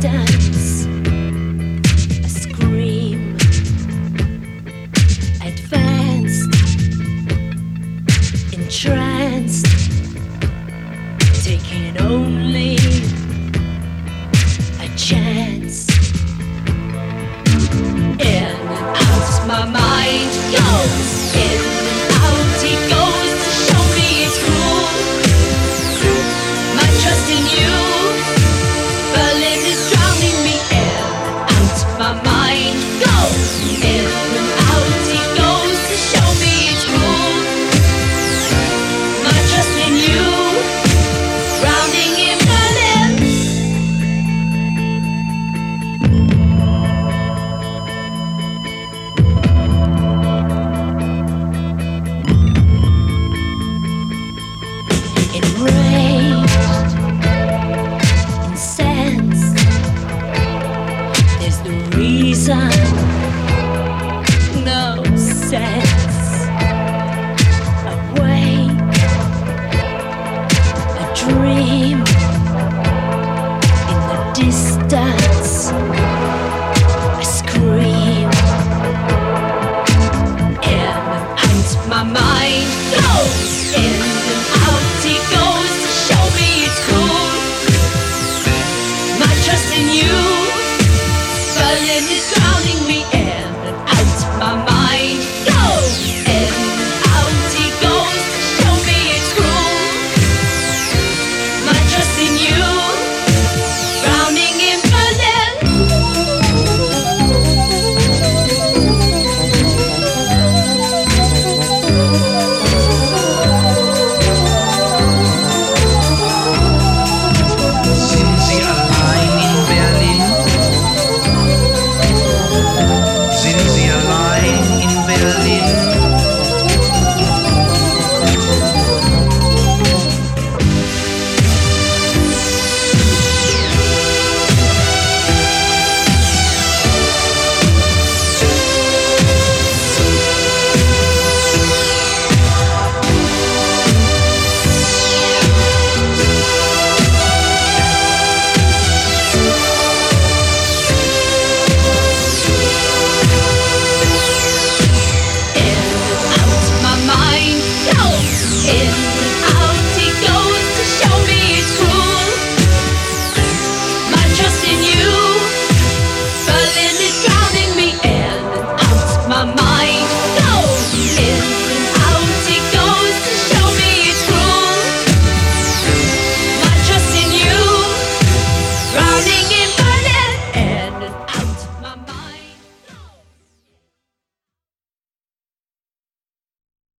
dance, scream. no sense. Awake, a dream.